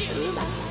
你的。